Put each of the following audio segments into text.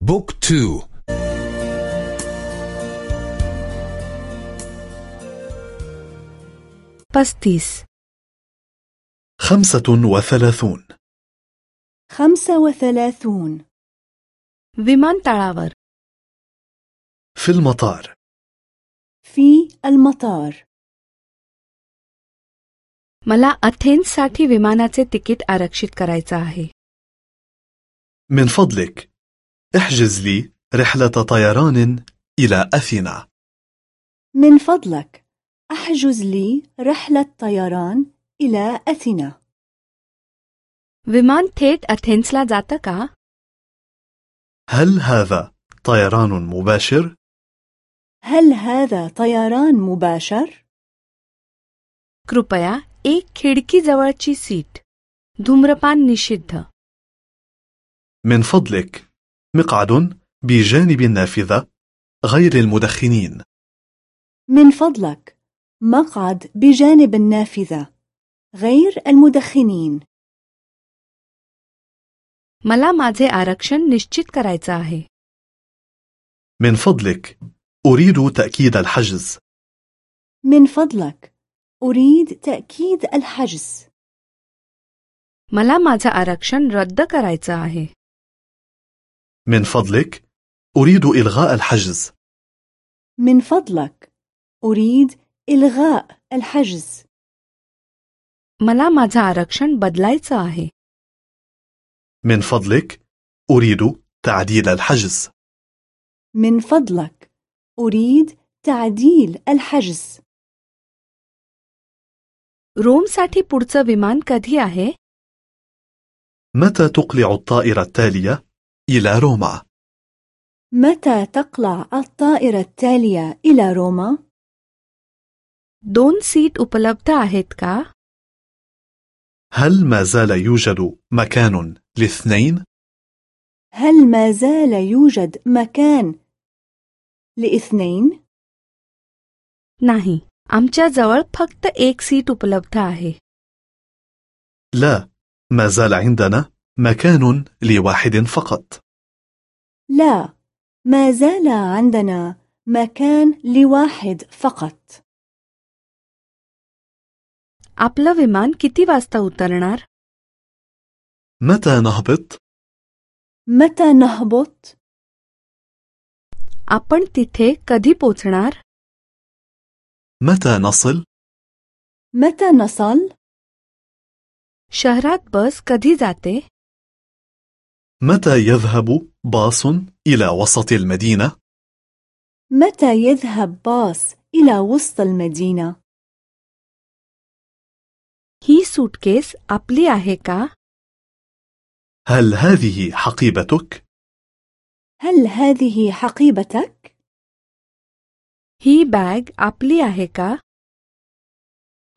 بوك تو पस्तीस خمسة وثلاثون خمسة وثلاثون विमानतळावर في المطار في المطار मला अथेन्ससाठी विमानाचे तिकीट आरक्षित करायचं आहे من فضلك احجز لي رحلة طيران إلى أثينا من فضلك احجز لي رحلة طيران إلى أثينا विमान थेट अथेन्सला जातं का هل هذا طيران مباشر؟ هل هذا طيران مباشر؟ कृपया एक खिडकी जवळची सीट धूम्रपान निषिद्ध من فضلك مقعد بجانب النافذة غير المدخنين من فضلك مقعد بجانب النافذة غير المدخنين मला माझे आरक्षण निश्चित करायचं आहे من فضلك أريد تأكيد الحجز من فضلك أريد تأكيد الحجز मला माझं आरक्षण रद्द करायचं आहे من فضلك أريد إلغاء الحجز من فضلك أريد إلغاء الحجز मला माझं आरक्षण बदलायचं आहे من فضلك أريد تعديل الحجز من فضلك أريد تعديل الحجز रोमसाठी पुढचं विमान कधी आहे متى تقلع الطائرة التالية إلى روما؟ متى تقلع الطائرة التالية إلى روما؟ दोन सीट उपलब्ध आहेत का هل ما زال يوجد مكان لاثنين؟ هل ما زال يوجد مكان لاثنين؟ नाही आमच्या जवळ फक्त एक सीट उपलब्ध आहे لا ما زال عندنا مكان لواحد فقط لا ما زال عندنا مكان لواحد فقط आपलं विमान किती वाजता उतरणार متى نهبط؟ متى نهبط؟ आपण तिथे कधी पोचणार متى نصل؟ متى نصل؟ शहरात बस कधी जाते متى يذهب باص إلى وسط المدينة؟ متى يذهب باص إلى وسط المدينة؟ ही सूटकेस आपली आहे का هل هذه حقيبتك؟ هل هذه حقيبتك؟ ही बॅग आपली आहे का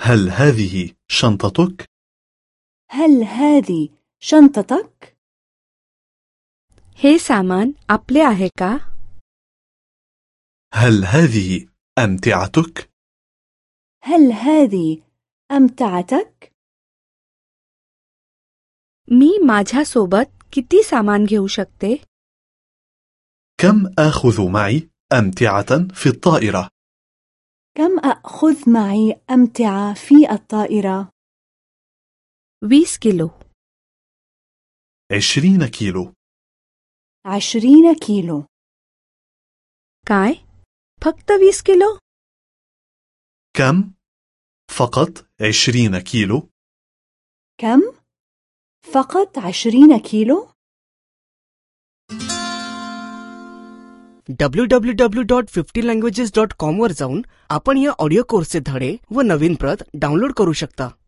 هل هذه شنطتك؟ هل هذه شنطتك؟ हे सामान आपले आहे का هل هذه أمتعتك؟ هل هذه أمتعتك؟ मी माझ्या सोबत किती सामान घेऊ शकते كم آخذ معي أمتعة في الطائرة؟ كم أخذ معي أمتعة في الطائرة؟ वीस किलो عشرين كيلو عشرين كيلو काय फक्त वीस किलो كم؟ فقط عشرين كيلو كم؟ فقط عشرين كيلو؟ www.50languages.com वर जाऊन आपण या ऑडिओ कोर्सचे धडे व नवीन प्रत डाउनलोड करू शकता